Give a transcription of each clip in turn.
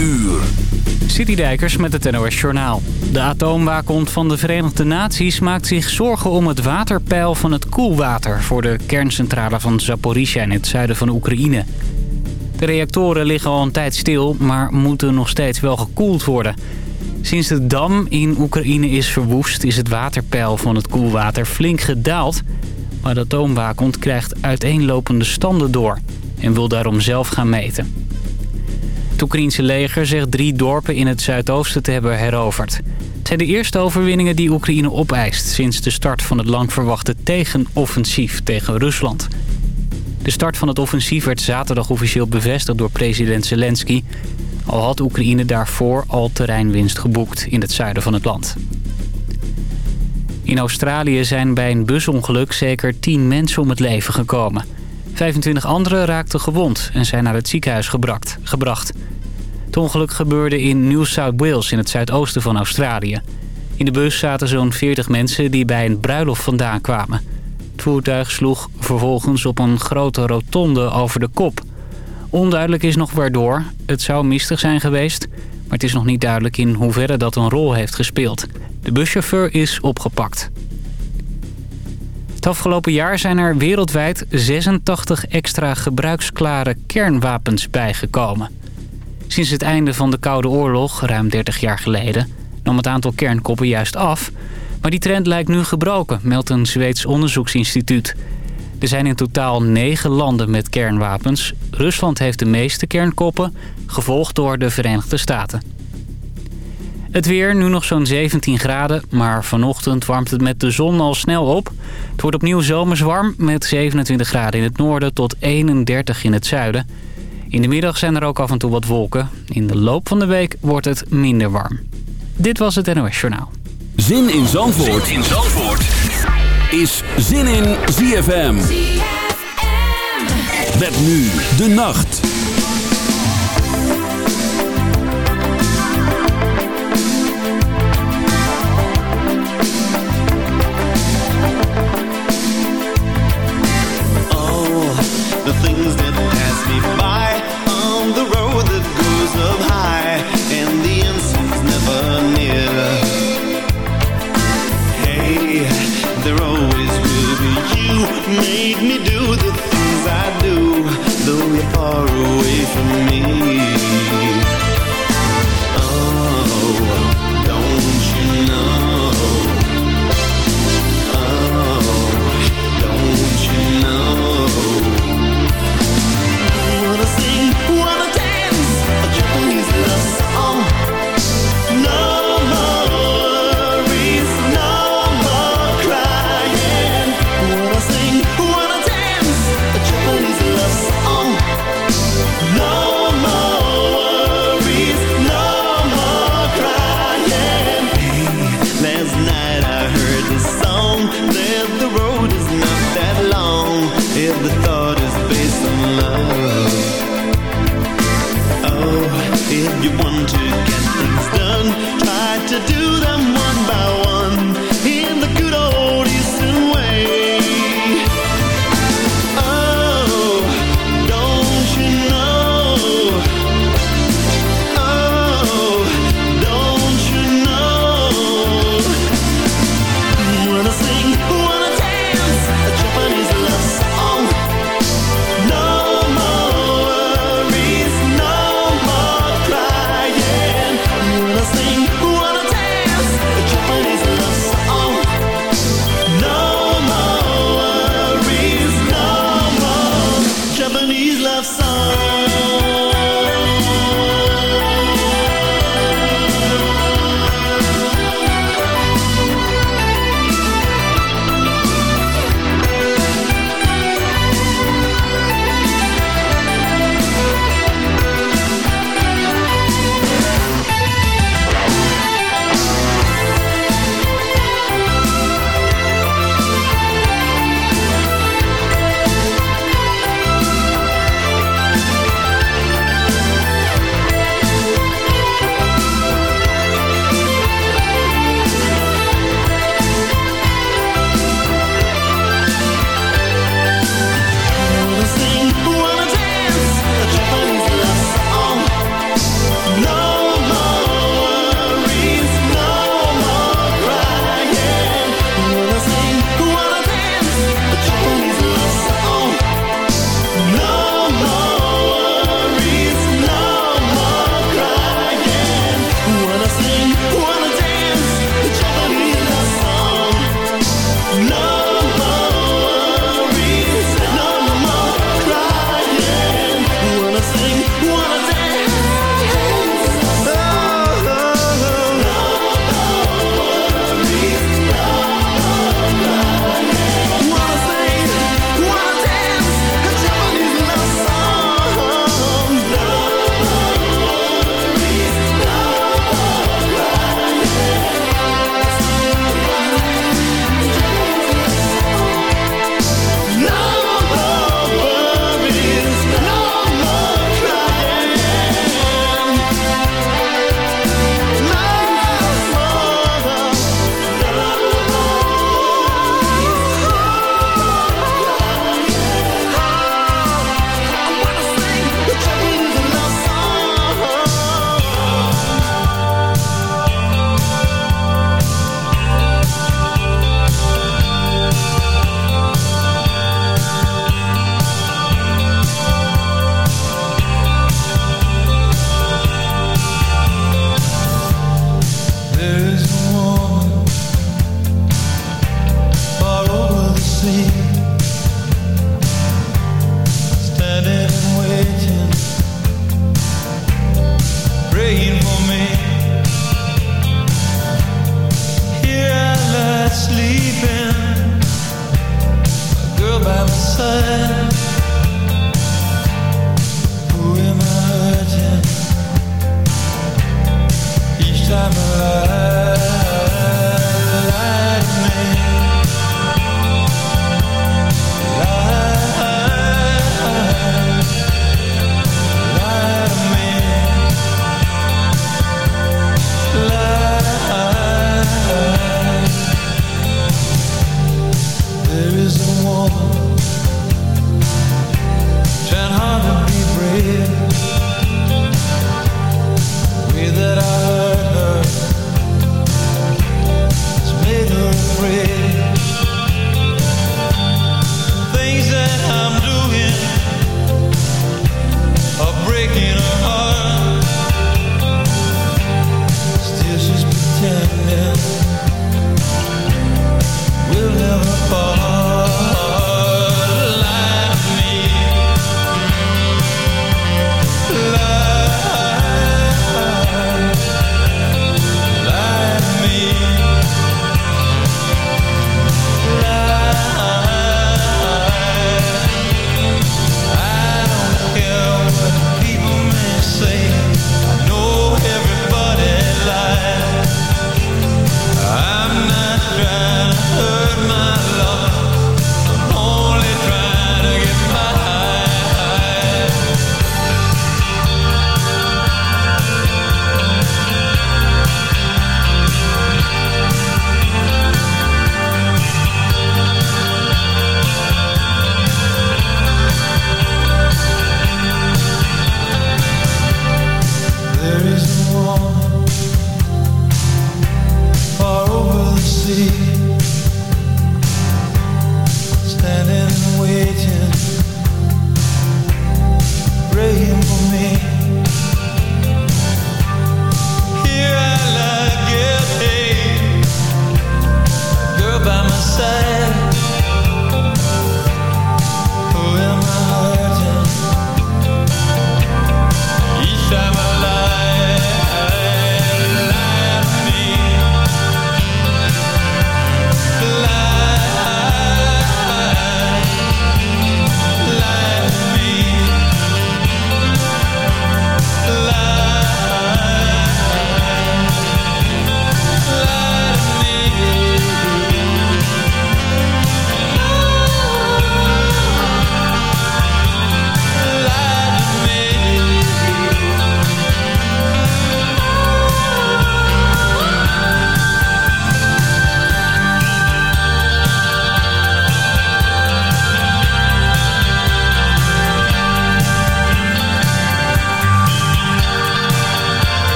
uur. Citydijkers met het NOS Journaal. De atoomwaakhond van de Verenigde Naties maakt zich zorgen om het waterpeil van het koelwater... voor de kerncentrale van Zaporizhia in het zuiden van Oekraïne. De reactoren liggen al een tijd stil, maar moeten nog steeds wel gekoeld worden. Sinds de dam in Oekraïne is verwoest is het waterpeil van het koelwater flink gedaald... maar de atoomwaakhond krijgt uiteenlopende standen door en wil daarom zelf gaan meten. Het Oekraïense leger zegt drie dorpen in het zuidoosten te hebben heroverd. Het zijn de eerste overwinningen die Oekraïne opeist... sinds de start van het lang verwachte tegenoffensief tegen Rusland. De start van het offensief werd zaterdag officieel bevestigd door president Zelensky... al had Oekraïne daarvoor al terreinwinst geboekt in het zuiden van het land. In Australië zijn bij een busongeluk zeker 10 mensen om het leven gekomen... 25 anderen raakten gewond en zijn naar het ziekenhuis gebracht. Het ongeluk gebeurde in New South Wales in het zuidoosten van Australië. In de bus zaten zo'n 40 mensen die bij een bruiloft vandaan kwamen. Het voertuig sloeg vervolgens op een grote rotonde over de kop. Onduidelijk is nog waardoor. Het zou mistig zijn geweest, maar het is nog niet duidelijk in hoeverre dat een rol heeft gespeeld. De buschauffeur is opgepakt. Het afgelopen jaar zijn er wereldwijd 86 extra gebruiksklare kernwapens bijgekomen. Sinds het einde van de Koude Oorlog, ruim 30 jaar geleden, nam het aantal kernkoppen juist af. Maar die trend lijkt nu gebroken, meldt een Zweeds onderzoeksinstituut. Er zijn in totaal negen landen met kernwapens. Rusland heeft de meeste kernkoppen, gevolgd door de Verenigde Staten. Het weer, nu nog zo'n 17 graden, maar vanochtend warmt het met de zon al snel op. Het wordt opnieuw zomers warm met 27 graden in het noorden tot 31 in het zuiden. In de middag zijn er ook af en toe wat wolken. In de loop van de week wordt het minder warm. Dit was het NOS Journaal. Zin in Zandvoort, zin in Zandvoort. is Zin in ZFM. ZFM. Met nu de nacht.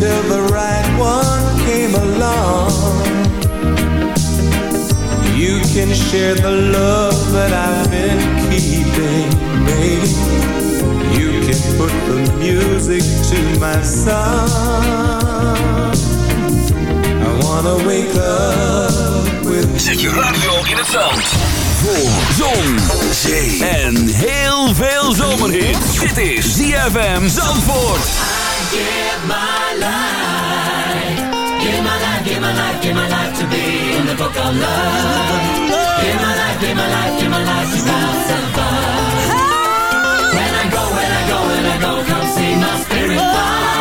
till the right one came along You can share the love that I've been keeping, baby You can put the music to my song wanna wake up with Zet je radio in het zand. Voor zon, zee en heel veel zomerhit. Dit is ZFM Zandvoort. Give my life. Give my life, give my life, give my life to be in the book of love. Give my life, give my life, give my life to some fun. When I go, when I go, when I go, come see my spirit fly.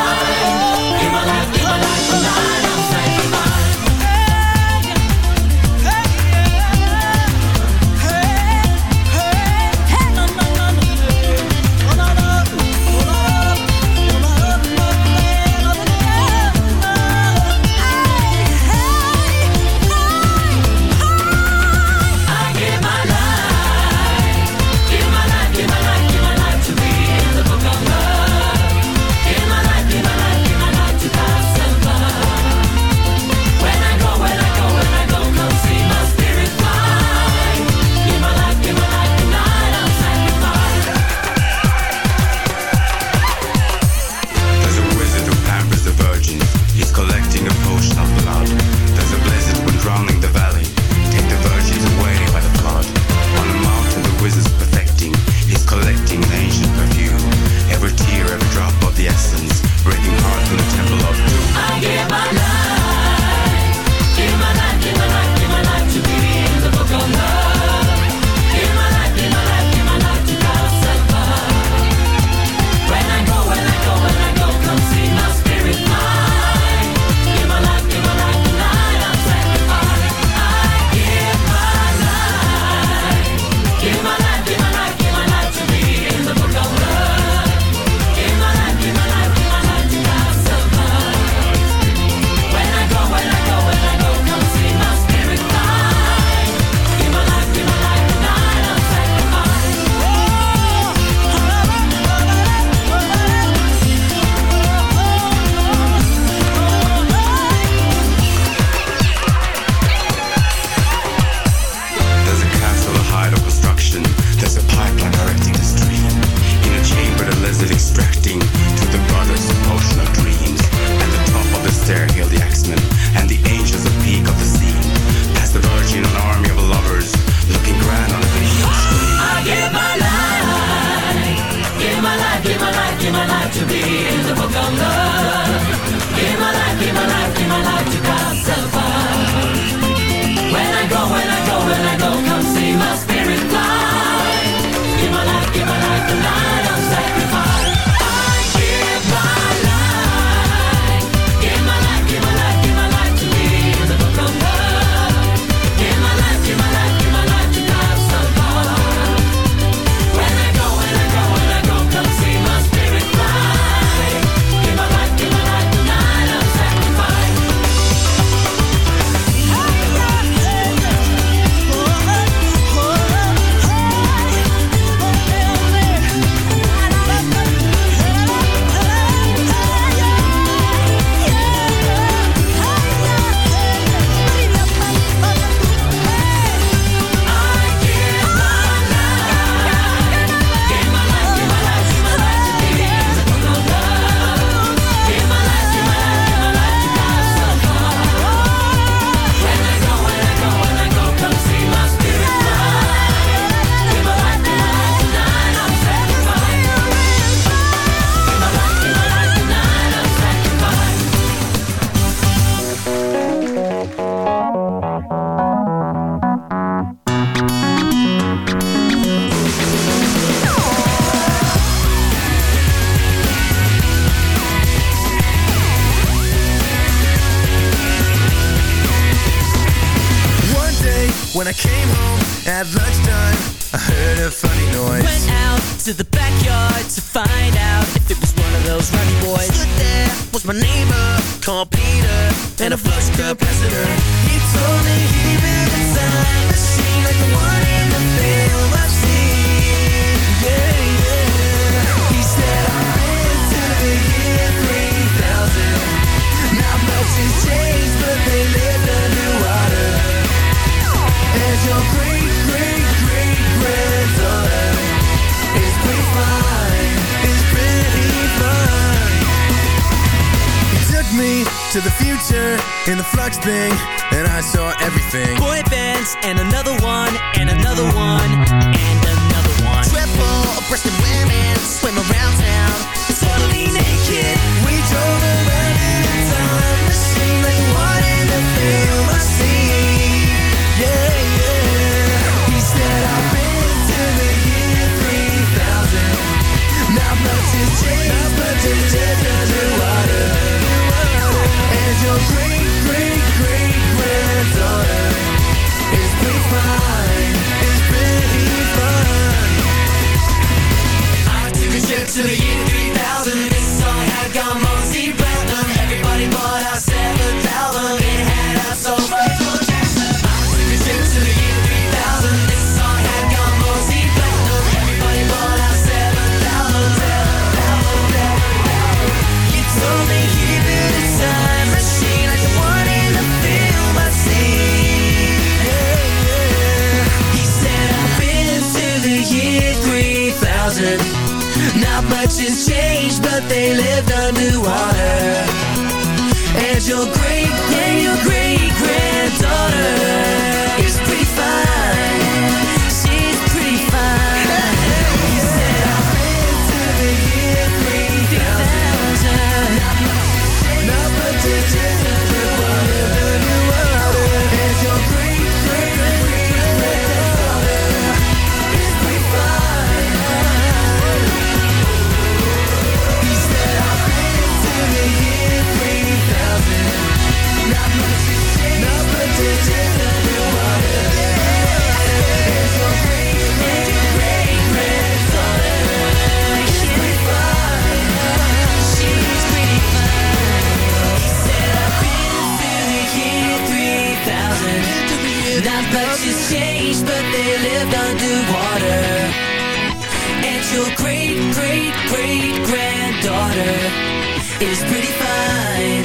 water is pretty fine.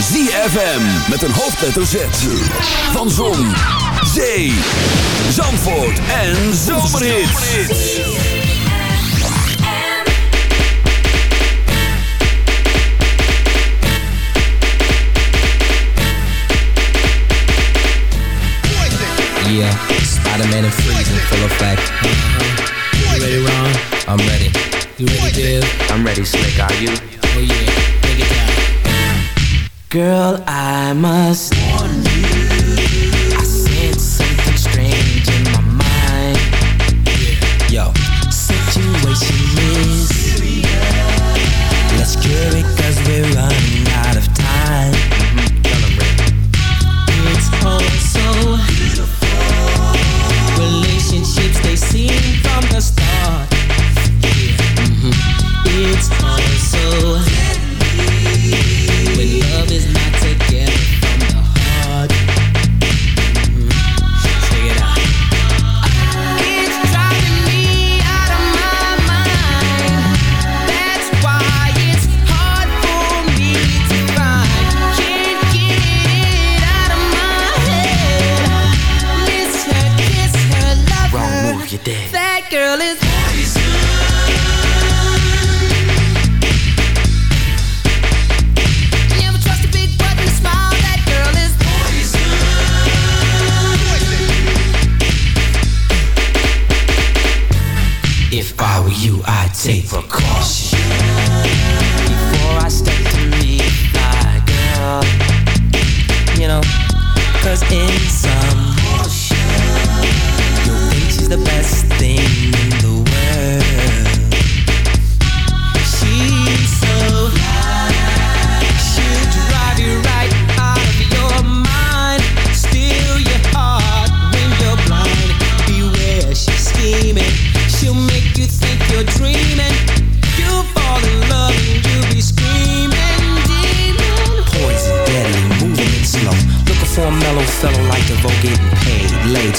ZFM met een hoofdletter Z van Zon, Zee, Zandvoort en Zomerhits. Yeah, Spider-Man and Freeze in full effect. ready, Ron? I'm ready. You ready, I'm ready, Slick. Are you? Oh yeah, take it down. Girl, I must warn you. Cause in some, your bitch is the best thing in the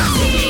ZFM.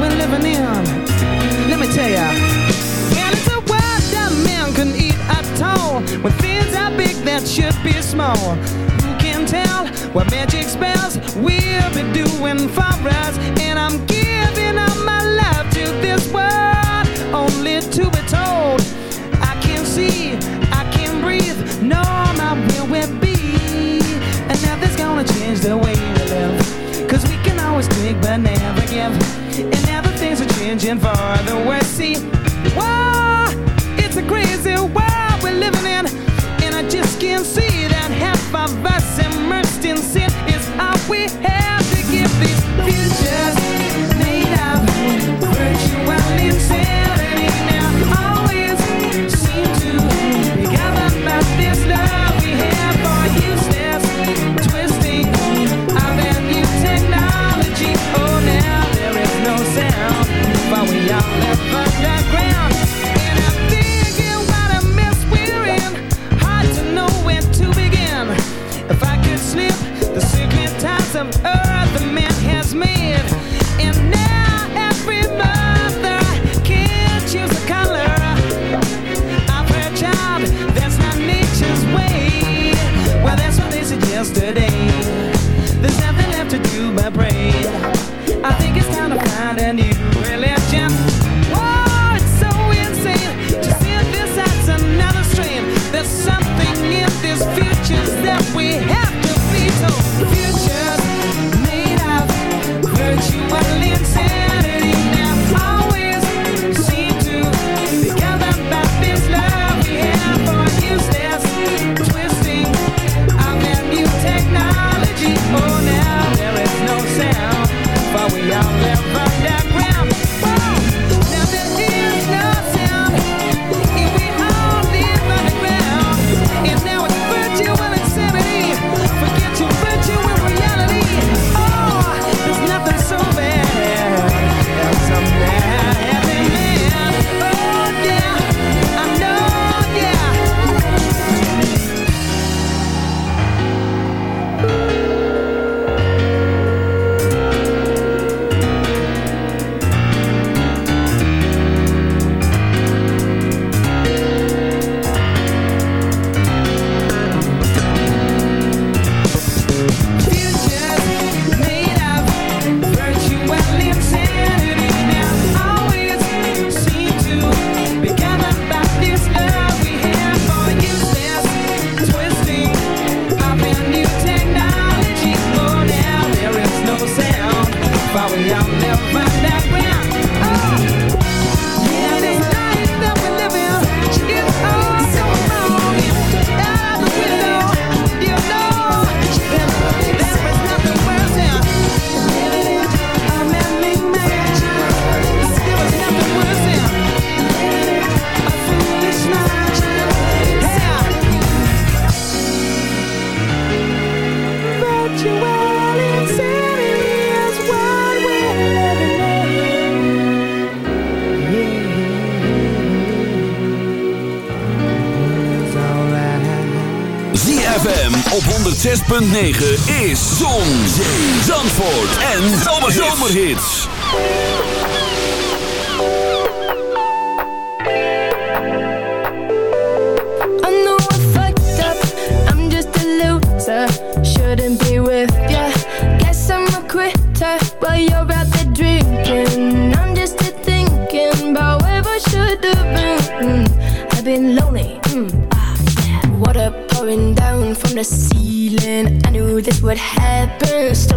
We're living in. Let me tell ya. Well, it's a world that man can eat at all. When things are big that should be small. Who can tell what magic spells we'll be doing for us? And I'm giving up my life to this world, only to be told. I can see, I can breathe, no, not where we'll be. And nothing's gonna change the way changing for the worse. See, whoa, it's a crazy world we're living in. And I just can't see that half of us immersed in sin is all we have man 106.9 is Zon, Zee, Zandvoort en zomer-zomerhits.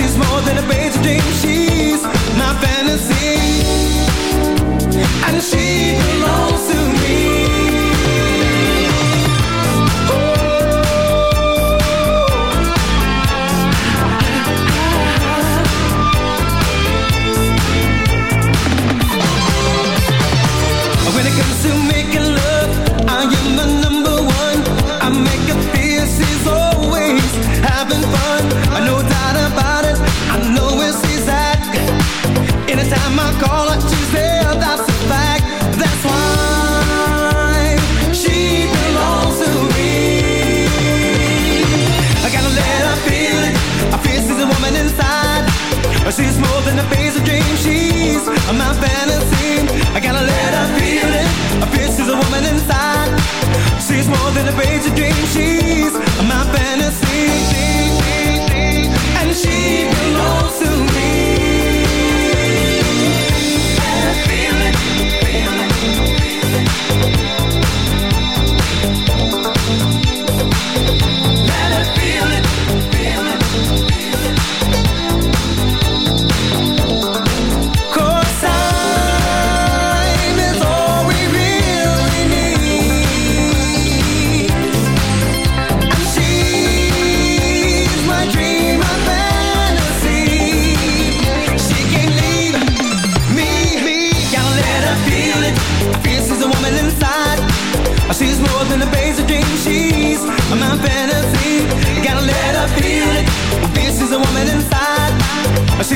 She's more than a page of dreams She's my fantasy. And she belongs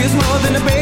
is more than a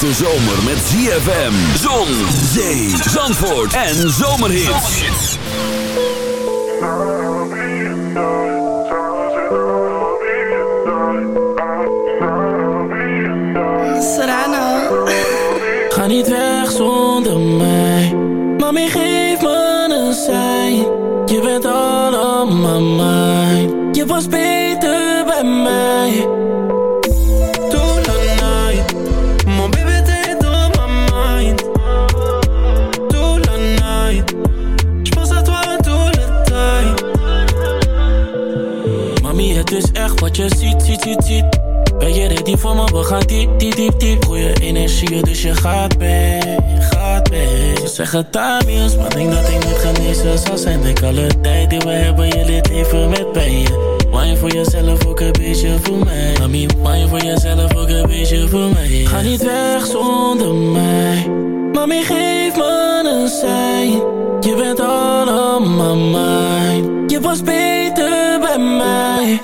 De zomer met ZFM. Zon, zee, zandvoort en zomerhit. Serrano. Ga niet weg zonder mij. Mami, geef me een sein. Je bent al op my mind. Je was beter. Ben je ready voor me? We gaan diep, diep, diep, diep. Goeie energie, dus je gaat mee, gaat mee. Ze zeggen Tamius, maar denk dat ik niet genezen zal zijn. Denk alle tijd die we hebben, je leert even met pijn. Wine voor jezelf, ook een beetje voor mij. Mami, wine voor jezelf, ook een beetje voor mij. Ga niet weg zonder mij. Mami, geef me een sein. Je bent allemaal mijn. Je was beter bij mij.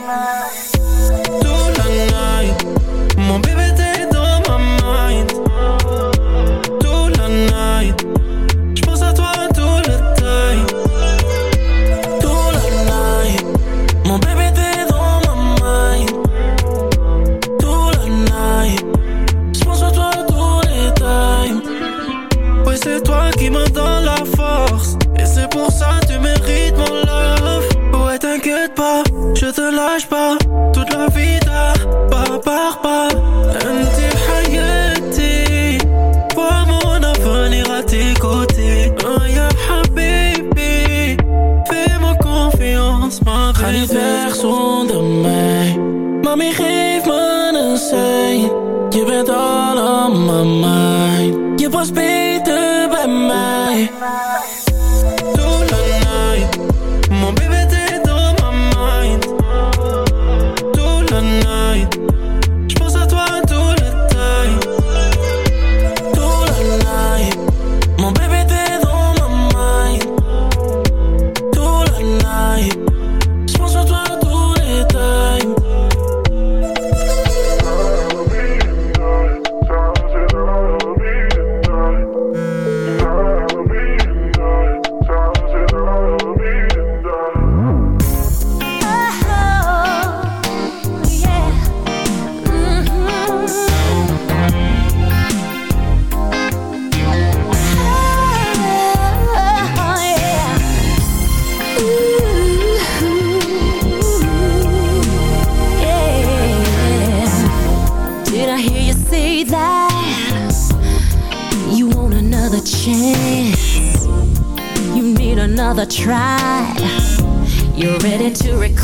Te lâche pas. Toute la vida, pas par pas. Anti hayati. Vois mon avenir à tes côtés. Oh, ya habibi. Fais-moi confiance, ma Ga niet weg zonder mij. Mami, geef me een sein. Je bent allemaal mijn. Je was beter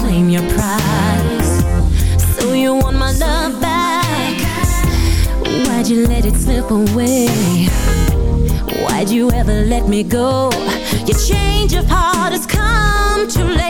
to reclaim your prize. So you want my love back? Why'd you let it slip away? Why'd you ever let me go? Your change of heart has come too late.